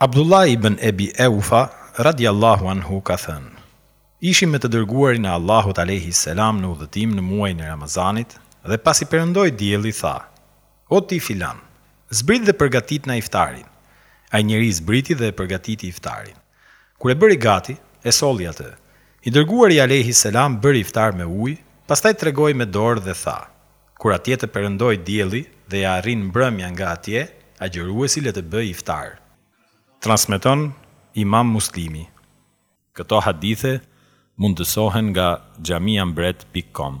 Abdullah ibn Ebi Eufa radijallahu anhu ka thënë, Ishim me të Dërguarin e Allahut alejhi selam në udhëtim në muajin e Ramazanit dhe pasi perëndoi dielli tha, O ti filan, zbrit dhe përgatit na iftarin. Ai njeri zbriti dhe e përgatiti iftarin. Kur e bëri gati, e solli atë. I Dërguari alejhi selam bëri iftar me ujë, pastaj tregoi me dorë dhe tha, Kur atje të perëndojë dielli dhe ia arrin mbrëmja nga atje, agjëruesi le të bëjë iftar. Transmeton Imam Muslimi. Këto hadithe mundësohen nga xhamia mbret pikë kom.